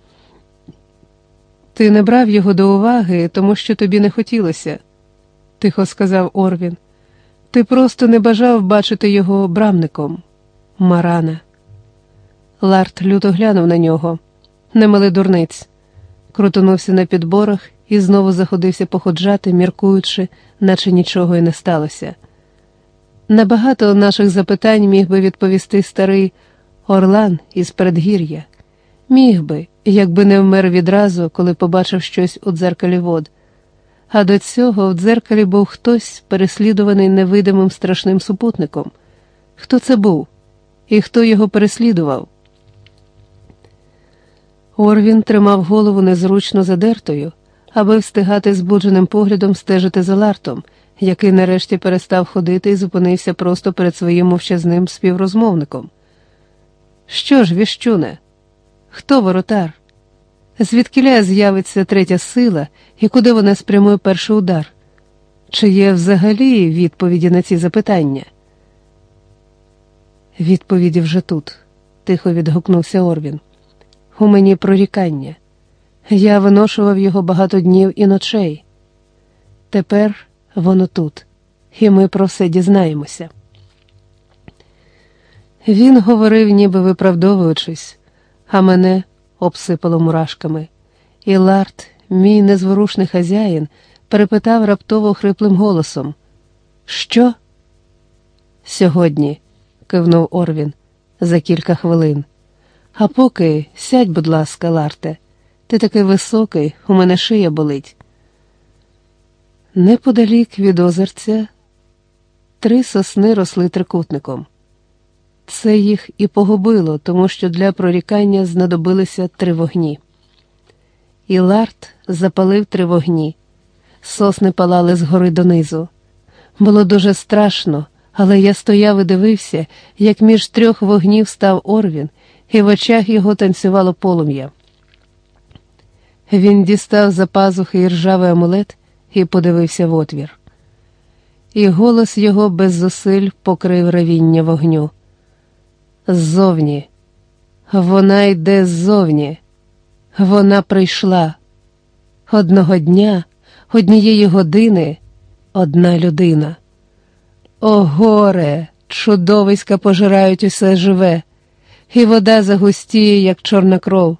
Ти не брав його до уваги, тому що тобі не хотілося, тихо сказав Орвін. Ти просто не бажав бачити його брамником, Марана. Ларт люто глянув на нього, немали дурниць, крутонувся на підборах і знову заходився походжати, міркуючи, наче нічого й не сталося. На багато наших запитань міг би відповісти старий Орлан із передгір'я. Міг би, якби не вмер відразу, коли побачив щось у дзеркалі вод. А до цього в дзеркалі був хтось, переслідуваний невидимим страшним супутником. Хто це був? І хто його переслідував? Орвін тримав голову незручно задертою, аби встигати збудженим поглядом стежити за лартом, який нарешті перестав ходити і зупинився просто перед своїм мовчазним співрозмовником. Що ж, віщуне? Хто воротар? Звідкиля з'явиться третя сила і куди вона спрямує перший удар? Чи є взагалі відповіді на ці запитання? Відповіді вже тут, тихо відгукнувся Орвін. У мені прорікання. Я виношував його багато днів і ночей. Тепер воно тут, і ми про все дізнаємося. Він говорив, ніби виправдовуючись, а мене обсипало мурашками, і Ларт, мій незворушний хазяїн, перепитав раптово хриплим голосом: Що? Сьогодні, кивнув Орвін, за кілька хвилин. А поки сядь, будь ласка, Ларте, ти такий високий, у мене шия болить. Неподалік від озерця три сосни росли трикутником. Це їх і погубило, тому що для прорікання знадобилися три вогні. І Ларт запалив три вогні. Сосни палали згори донизу. Було дуже страшно, але я стояв і дивився, як між трьох вогнів став Орвін, і в очах його танцювало полум'я. Він дістав за пазухи іржавий амулет і подивився в отвір. І голос його без зусиль покрив ревіння вогню. Ззовні, вона йде ззовні, вона прийшла. Одного дня, однієї години, одна людина. О, горе, чудовиська пожирають усе живе, і вода загустіє, як чорна кров,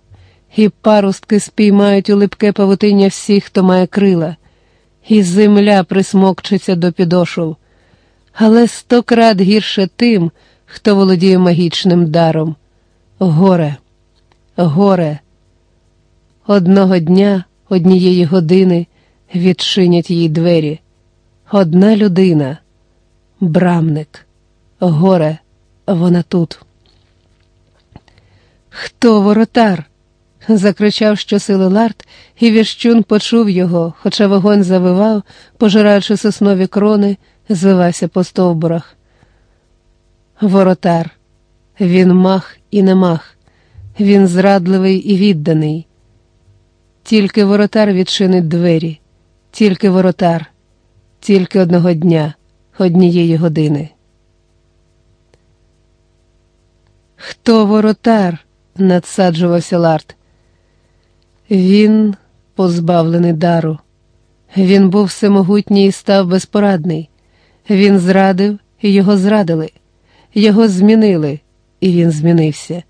і парустки спіймають у липке павутиння всіх, хто має крила, і земля присмокчиться до підошов, але сто крат гірше тим хто володіє магічним даром. Горе, горе. Одного дня, однієї години відчинять їй двері. Одна людина, брамник, горе, вона тут. Хто воротар? закричав щосили Ларт, і віщун почув його, хоча вогонь завивав, пожираючи соснові крони, звивався по стовбурах. Воротар. Він мах і не мах, він зрадливий і відданий. Тільки воротар відчинить двері, тільки воротар, тільки одного дня, однієї години. Хто воротар? Надсаджувався Ларт. Він позбавлений дару. Він був всемогутній і став безпорадний. Він зрадив, і його зрадили, його змінили, і він змінився.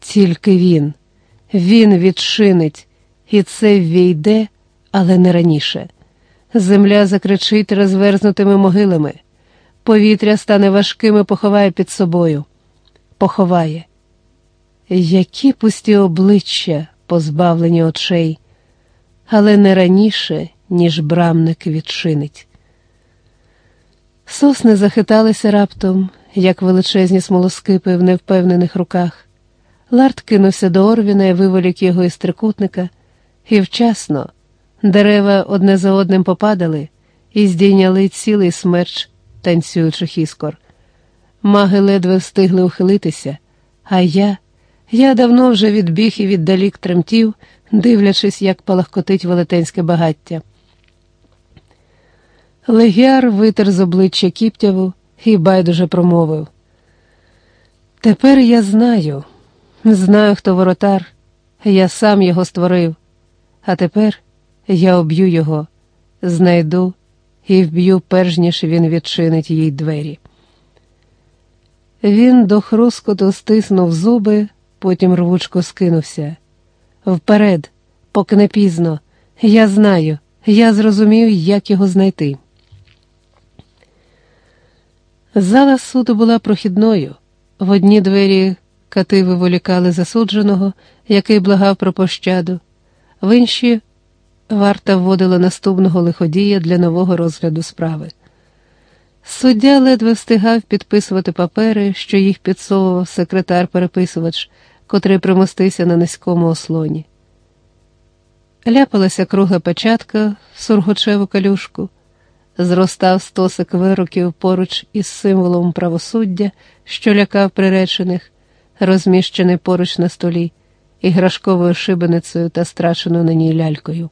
Тільки він, він відчинить, і це ввійде, але не раніше. Земля закричить розверзнутими могилами, повітря стане важким і поховає під собою. Поховає. Які пусті обличчя, позбавлені очей, але не раніше, ніж брамник відчинить. Сосни захиталися раптом, як величезні смолоскипи в невпевнених руках. Ларт кинувся до Орвіна і виволік його із трикутника, і вчасно дерева одне за одним попадали і здійняли цілий смерч танцюючих іскор. Маги ледве встигли ухилитися, а я, я давно вже відбіг і віддалік тремтів, дивлячись, як палахкотить велетенське багаття. Легіар витер з обличчя Кіптяву і байдуже промовив. Тепер я знаю, знаю, хто воротар, я сам його створив, а тепер я об'ю його, знайду і вб'ю, перш ніж він відчинить їй двері. Він до хрускоту стиснув зуби, потім рвучко скинувся. Вперед, поки не пізно, я знаю, я зрозумію, як його знайти. Зала суду була прохідною. В одні двері кати виволікали засудженого, який благав про пощаду, в інші варта вводила наступного лиходія для нового розгляду справи. Суддя ледве встигав підписувати папери, що їх підсовував секретар-переписувач, котрий примостився на низькому ослоні. Ляпалася кругла печатка в сургучеву калюшку зростав стосик вироків поруч із символом правосуддя, що лякав приречених, розміщений поруч на столі, іграшковою шибеницею та страченою на ній лялькою.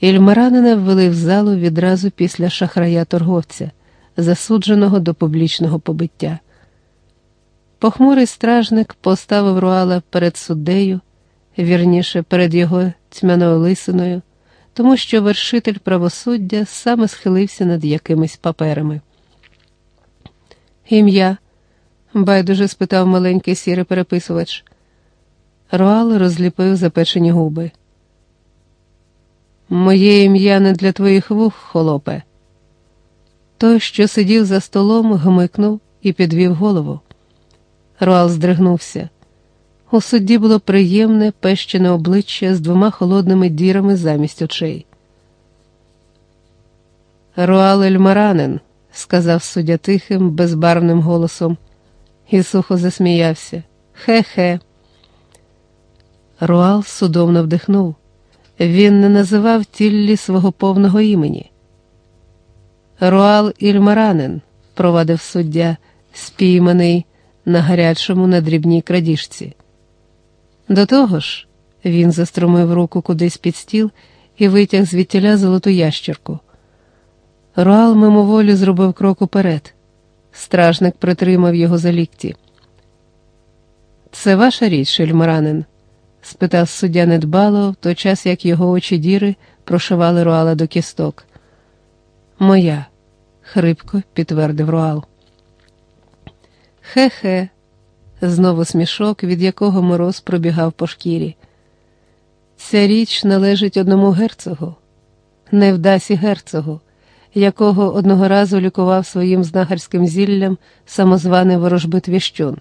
Ільмаранина ввели в залу відразу після шахрая торговця, засудженого до публічного побиття. Похмурий стражник поставив руала перед суддею, вірніше перед його тьмяною лисиною тому що вершитель правосуддя саме схилився над якимись паперами. Ім'я, байдуже спитав маленький сірий переписувач. Руал розліпив запечені губи. Моє ім'я не для твоїх вух, холопе. Той, що сидів за столом, гмикнув і підвів голову. Руал здригнувся. У судді було приємне пещене обличчя з двома холодними дірами замість очей. Руал Ільмаранен, сказав суддя тихим, безбарвним голосом, і сухо засміявся. Хе-хе. Руал судомно вдихнув. Він не називав Тіллі свого повного імені. Руал Ільмаранен, провадив суддя, спійманий на гарячому на дрібній крадіжці. До того ж, він застромив руку кудись під стіл і витяг звідтіля золоту ящерку. Руал мимоволі зробив крок уперед. Стражник притримав його за лікті. Це ваша річ, шельмаранин? Спитав суддя недбало в той час, як його очі діри прошивали Руала до кісток. Моя, хрипко підтвердив Руал. Хе-хе, знову смішок, від якого мороз пробігав по шкірі. Ця річ належить одному герцогу, невдасі герцогу, якого одного разу лікував своїм знахарським зіллям самозваний ворожбит віщун.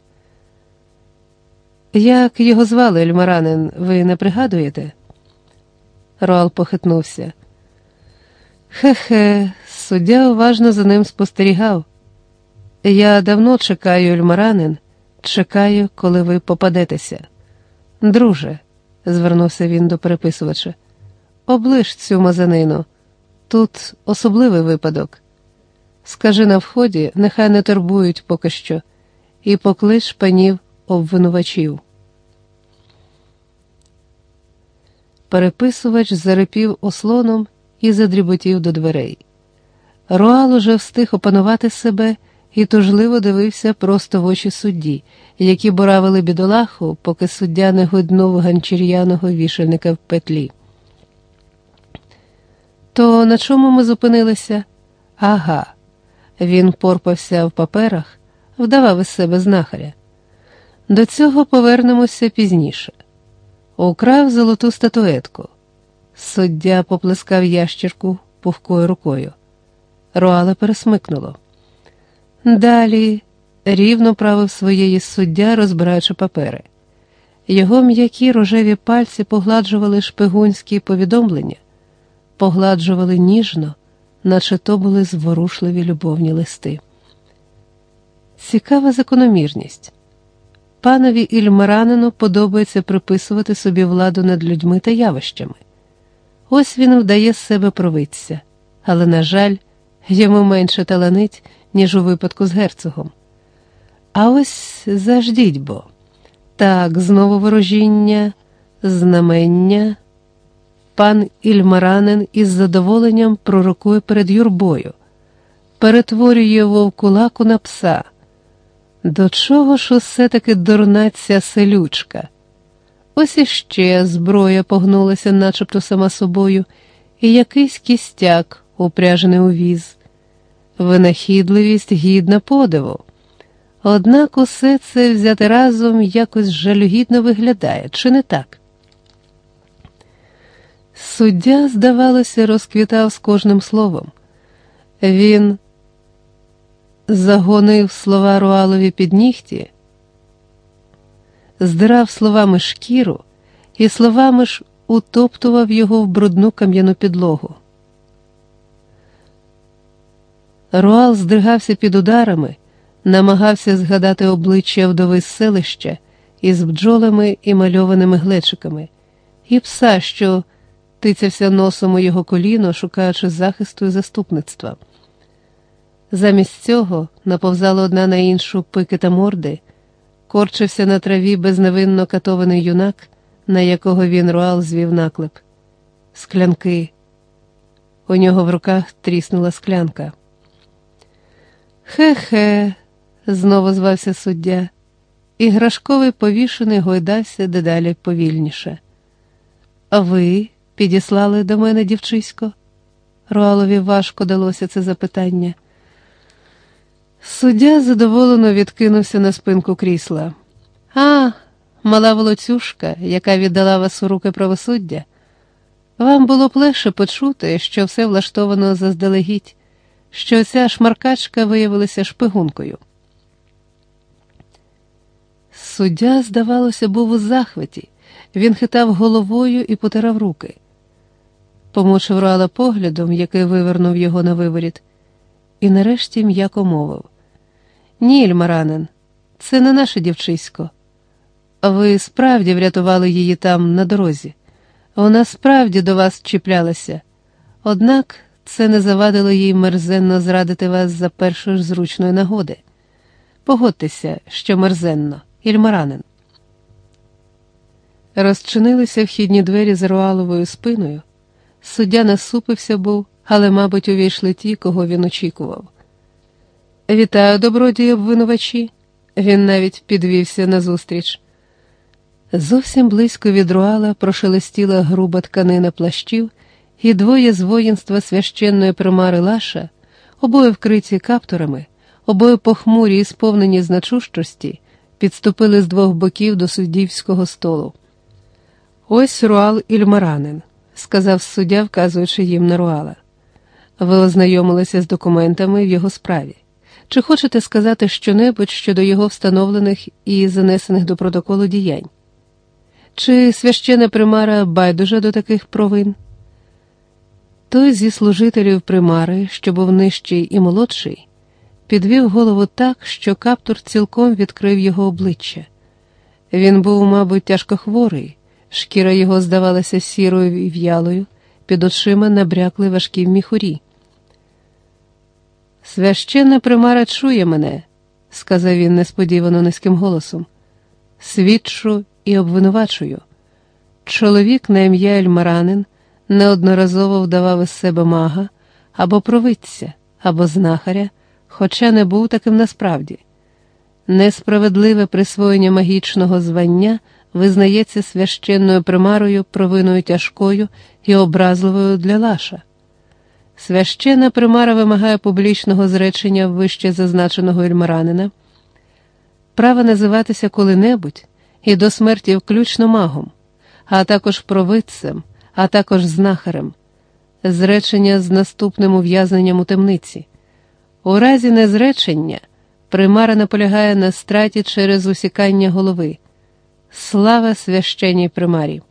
Як його звали Ельмаранин, ви не пригадуєте? Роал похитнувся. Хе-хе, суддя уважно за ним спостерігав. Я давно чекаю Ельмаранин. Чекаю, коли ви попадетеся. Друже, звернувся він до переписувача, оближ цю мазанину. Тут особливий випадок. Скажи на вході, нехай не турбують поки що, і поклич панів обвинувачів. Переписувач зарипів ослоном і задріботів до дверей. Руал уже встиг опанувати себе і тужливо дивився просто в очі судді, які боравили бідолаху, поки суддя не гуднув ганчір'яного вішальника в петлі. То на чому ми зупинилися? Ага. Він порпався в паперах, вдавав із себе знахаря. До цього повернемося пізніше. Украв золоту статуетку. Суддя поплескав ящірку пухкою рукою. Руала пересмикнуло. Далі рівно правив своєї суддя, розбираючи папери. Його м'які рожеві пальці погладжували шпигунські повідомлення, погладжували ніжно, наче то були зворушливі любовні листи. Цікава закономірність. Панові Ільмаранину подобається приписувати собі владу над людьми та явищами. Ось він вдає з себе провидця, але, на жаль, йому менше таланить, ніж у випадку з герцогом. А ось заждіть бо. Так, знову ворожіння, знамення. Пан Ільмаранин із задоволенням пророкує перед юрбою, перетворює вовкулаку на пса. До чого ж усе таки дурна ця селючка? Ось іще зброя погнулася начебто сама собою, і якийсь кістяк, упряжений у віз. Винахідливість гідна подиву. Однак усе це взяти разом якось жалюгідно виглядає, чи не так? Суддя, здавалося, розквітав з кожним словом. Він загонив слова Руалові під нігті, здирав словами шкіру і словами ж утоптував його в брудну кам'яну підлогу. Руал здригався під ударами, намагався згадати обличчя вдови селища із бджолами і мальованими глечиками, і пса, що тицявся носом у його коліно, шукаючи захисту і заступництва. Замість цього наповзала одна на іншу пики та морди, корчився на траві безневинно катований юнак, на якого він руал звів наклеп. Склянки. У нього в руках тріснула склянка. Хе-хе, знову звався суддя, і грашковий повішений гойдався дедалі повільніше. А ви підіслали до мене дівчисько? Руалові важко далося це запитання. Суддя задоволено відкинувся на спинку крісла. А, мала волоцюжка, яка віддала вас у руки правосуддя. Вам було б легше почути, що все влаштовано заздалегідь, що ця шмаркачка виявилася шпигункою. Суддя, здавалося, був у захваті. Він хитав головою і потирав руки. Помочив Руала поглядом, який вивернув його на виворіт і нарешті м'яко мовив: Ні, Ільмаранин, це не наше дівчисько. Ви справді врятували її там на дорозі. Вона справді до вас чіплялася, однак це не завадило їй мерзенно зрадити вас за першої ж зручної нагоди. Погодьтеся, що мерзенно, Ільмаранин. Розчинилися вхідні двері з руаловою спиною. Суддя насупився був але, мабуть, увійшли ті, кого він очікував. Вітаю, добродії обвинувачі. Він навіть підвівся назустріч. Зовсім близько від руала прошелестіла груба тканина плащів, і двоє з воїнства священної примари Лаша, обоє вкриті каптурами, обоє похмурі і сповнені значущості, підступили з двох боків до суддівського столу. Ось руал Ільмаранин, сказав суддя, вказуючи їм на руала. Ви ознайомилися з документами в його справі. Чи хочете сказати щонебудь щодо його встановлених і занесених до протоколу діянь? Чи священа примара байдуже до таких провин? Той зі служителів примари, що був нижчий і молодший, підвів голову так, що каптур цілком відкрив його обличчя. Він був, мабуть, тяжко хворий, шкіра його здавалася сірою і в'ялою, під очима набрякли важкі міхурі. Священна примара чує мене, сказав він несподівано низьким голосом. Свідчу і обвинувачую. Чоловік на ім'я Ельмаранин неодноразово вдавав із себе мага або провидця, або знахаря, хоча не був таким насправді. Несправедливе присвоєння магічного звання визнається священною примарою провиною тяжкою і образливою для Лаша. Священна примара вимагає публічного зречення вище зазначеного ільмаранина, права називатися коли-небудь і до смерті включно магом, а також провидцем, а також знахарем, зречення з наступним ув'язненням у темниці. У разі незречення примара наполягає на страті через усікання голови. Слава священній примарі!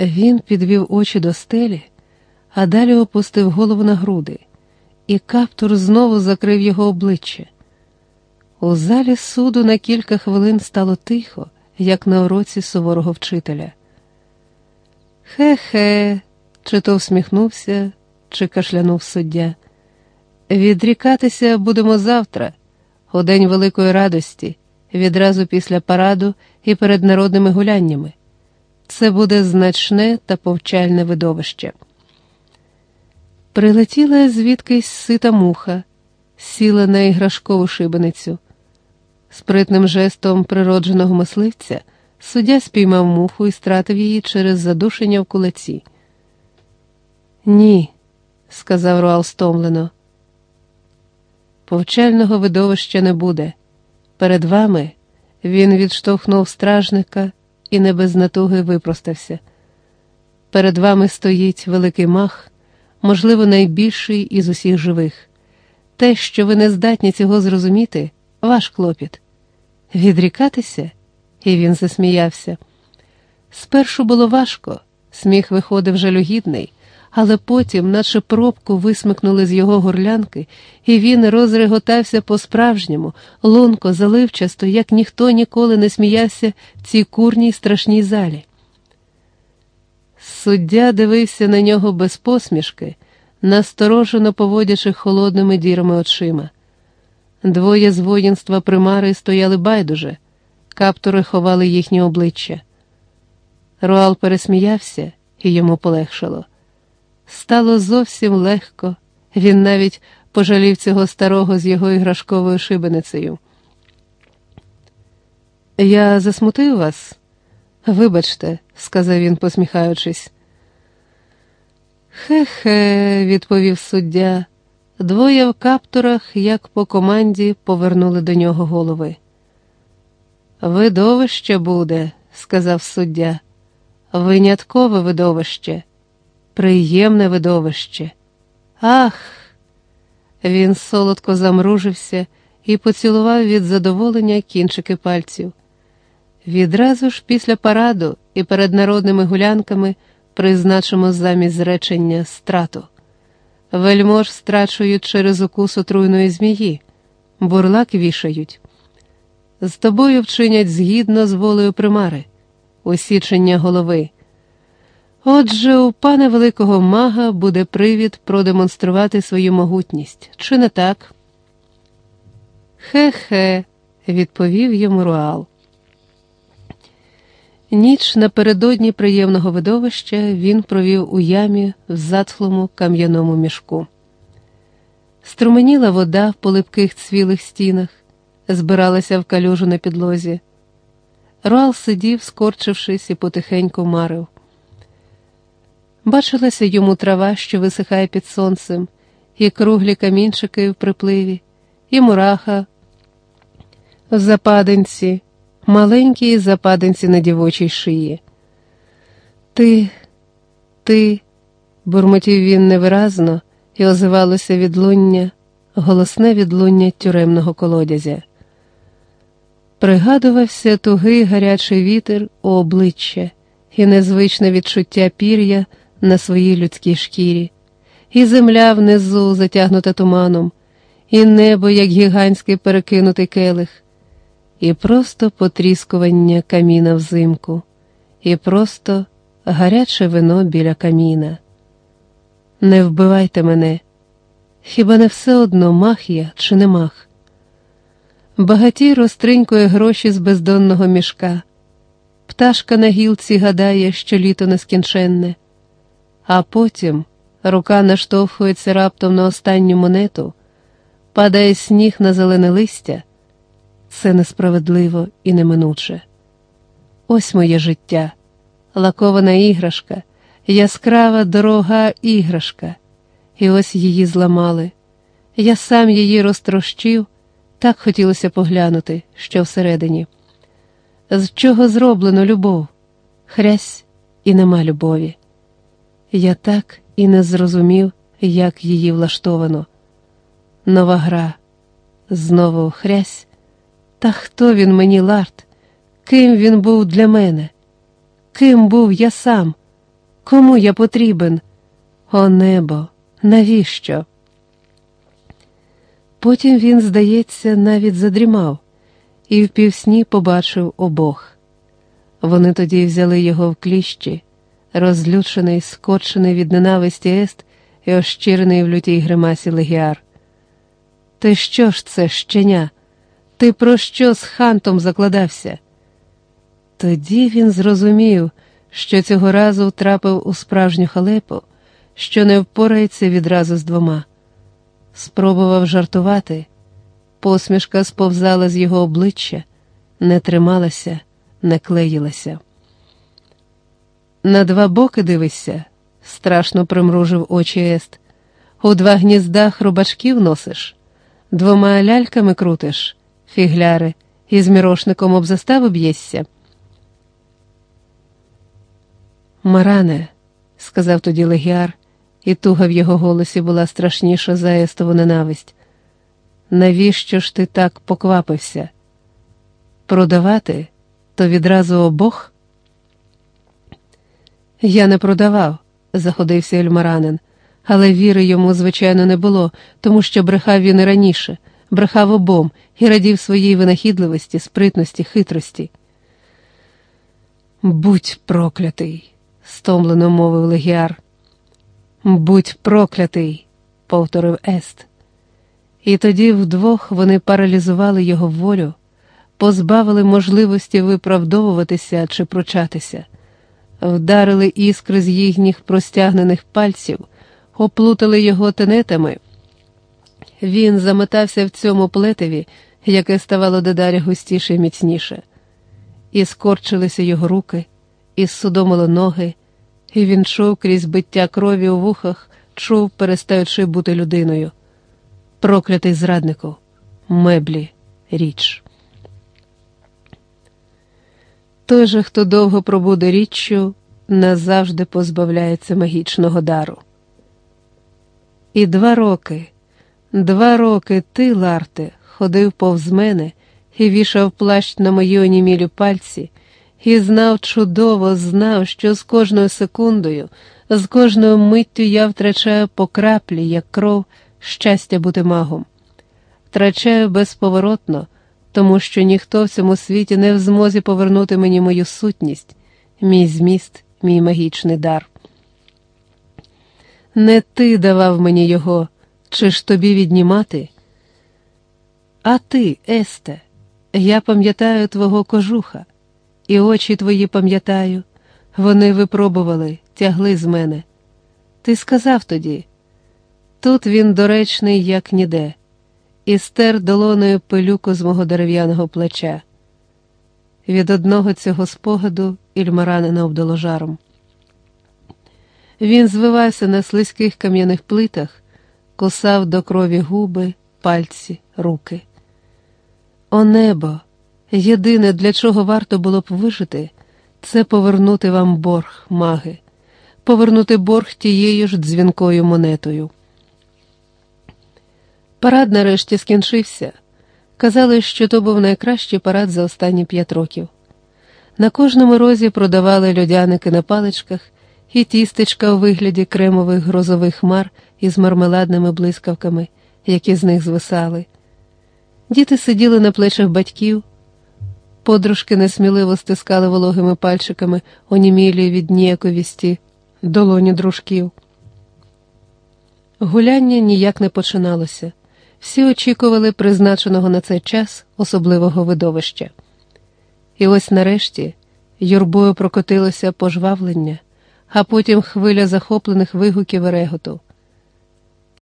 Він підвів очі до стелі, а далі опустив голову на груди, і каптур знову закрив його обличчя. У залі суду на кілька хвилин стало тихо, як на уроці суворого вчителя. Хе-хе, чи то всміхнувся, чи кашлянув суддя. Відрікатися будемо завтра, у день великої радості, відразу після параду і перед народними гуляннями. Це буде значне та повчальне видовище. Прилетіла звідкись сита муха, сіла на іграшкову шибеницю. Спритним жестом природженого мисливця суддя спіймав муху і стратив її через задушення в кулаці. Ні, сказав Руал стомлено. Повчального видовища не буде. Перед вами він відштовхнув стражника і не без натуги випростався. Перед вами стоїть великий мах, можливо, найбільший із усіх живих. Те, що ви не здатні цього зрозуміти, ваш клопіт. Відрікатися? І він засміявся. Спершу було важко, сміх виходив жалюгідний але потім, наче пробку, висмикнули з його горлянки, і він розреготався по-справжньому, лунко, заливчасто, як ніхто ніколи не сміявся в цій курній страшній залі. Суддя дивився на нього без посмішки, насторожено поводячи холодними дірами очима. Двоє з воїнства примари стояли байдуже, каптури ховали їхні обличчя. Руал пересміявся, і йому полегшало. Стало зовсім легко, він навіть пожалів цього старого з його іграшковою шибеницею. Я засмутив вас? Вибачте, сказав він, посміхаючись. Хе-хе, відповів суддя. Двоє в каптурах, як по команді, повернули до нього голови. Видовище буде, сказав суддя, виняткове видовище приємне видовище. Ах! Він солодко замружився і поцілував від задоволення кінчики пальців. Відразу ж після параду і перед народними гулянками призначимо замість зречення страту. Вельмож страчують через укус отруйної змії, бурлак вішають. З тобою вчинять згідно з волею примари, усічення голови. Отже, у пана великого мага буде привід продемонструвати свою могутність, чи не так? Хе-хе, відповів йому Руал. Ніч напередодні приємного видовища він провів у ямі в затхлому кам'яному мішку. Струменіла вода в полипких цвілих стінах, збиралася в калюжу на підлозі. Руал сидів, скорчившись, і потихеньку марив. Бачилася йому трава, що висихає під сонцем, і круглі камінчики в припливі, і мураха в западинці, маленькі западинці на дівочій шиї. Ти, ти, бурмотів він невиразно, і озивалося відлуння, голосне відлуння тюремного колодязя. Пригадувався тугий гарячий вітер у обличчя і незвичне відчуття пір'я на своїй людській шкірі, і земля внизу затягнута туманом, і небо, як гігантський перекинутий келих, і просто потріскування каміна взимку, і просто гаряче вино біля каміна. Не вбивайте мене, хіба не все одно мах я чи не мах? Багатій розтринькує гроші з бездонного мішка. Пташка на гілці гадає, що літо нескінченне а потім рука наштовхується раптом на останню монету, падає сніг на зелене листя. Це несправедливо і неминуче. Ось моє життя, лакована іграшка, яскрава дорога іграшка, і ось її зламали. Я сам її розтрощив, так хотілося поглянути, що всередині. З чого зроблено любов? Хрясь і нема любові. Я так і не зрозумів, як її влаштовано. Нова гра, знову хрясь. Та хто він мені ларт? Ким він був для мене? Ким був я сам? Кому я потрібен? О небо, навіщо? Потім він, здається, навіть задрімав і в півсні побачив обох. Вони тоді взяли його в кліщі, розлючений, скочений від ненависті ест і ощирений в лютій гримасі легіар. Ти що ж це, щеня? Ти про що з хантом закладався? Тоді він зрозумів, що цього разу втрапив у справжню халепу, що не впорається відразу з двома. Спробував жартувати, посмішка сповзала з його обличчя, не трималася, не клеїлася. На два боки дивишся, страшно примружив очі Ест. У два гнізда хрубачків носиш, двома ляльками крутиш, фігляри, і з мірошником об заставу б'єшся. Маране, сказав тоді легіар, і туга в його голосі була страшніша за естову ненависть. Навіщо ж ти так поквапився? Продавати то відразу обох? Я не продавав, заходився Ельмаранин, але віри йому, звичайно, не було, тому що брехав він і раніше, брехав обом і радів своїй винахідливості, спритності, хитрості. Будь проклятий, стомлено мовив легіар. Будь проклятий, повторив Ест. І тоді вдвох вони паралізували його волю, позбавили можливості виправдовуватися чи прочатися, вдарили іскри з їхніх простягнених пальців, оплутали його тенетами. Він заметався в цьому плетеві, яке ставало дедалі густіше і міцніше, і скорчилися його руки, і судомило ноги, і він чув крізь биття крові у вухах, чув, перестаючи бути людиною. Проклятий зраднику, меблі, річ. Той же, хто довго пробуде річчю, назавжди позбавляється магічного дару. І два роки, два роки ти, Ларте, ходив повз мене і вішав плащ на мої онімілі пальці, і знав чудово, знав, що з кожною секундою, з кожною миттю я втрачаю по краплі, як кров, щастя бути магом. Втрачаю безповоротно, тому що ніхто в цьому світі не в змозі повернути мені мою сутність, мій зміст, мій магічний дар. Не ти давав мені його, чи ж тобі віднімати? А ти, Есте, я пам'ятаю твого кожуха, і очі твої пам'ятаю, вони випробували, тягли з мене. Ти сказав тоді тут він доречний, як ніде, і стер долоною пилюку з мого дерев'яного плеча. Від одного цього спогаду Ільмаранина обдало жаром. Він звивався на слизьких кам'яних плитах, косав до крові губи, пальці, руки. О небо! Єдине, для чого варто було б вижити, це повернути вам борг, маги, повернути борг тією ж дзвінкою монетою. Парад нарешті скінчився. Казали, що то був найкращий парад за останні п'ять років. На кожному розі продавали льодяники на паличках і тістечка у вигляді кремових грозових хмар із мармеладними блискавками, які з них звисали. Діти сиділи на плечах батьків, подружки несміливо стискали вологими пальчиками онімілі від ніяковісті долоні дружків. Гуляння ніяк не починалося. Всі очікували призначеного на цей час особливого видовища. І ось нарешті юрбою прокотилося пожвавлення а потім хвиля захоплених вигуків і реготу.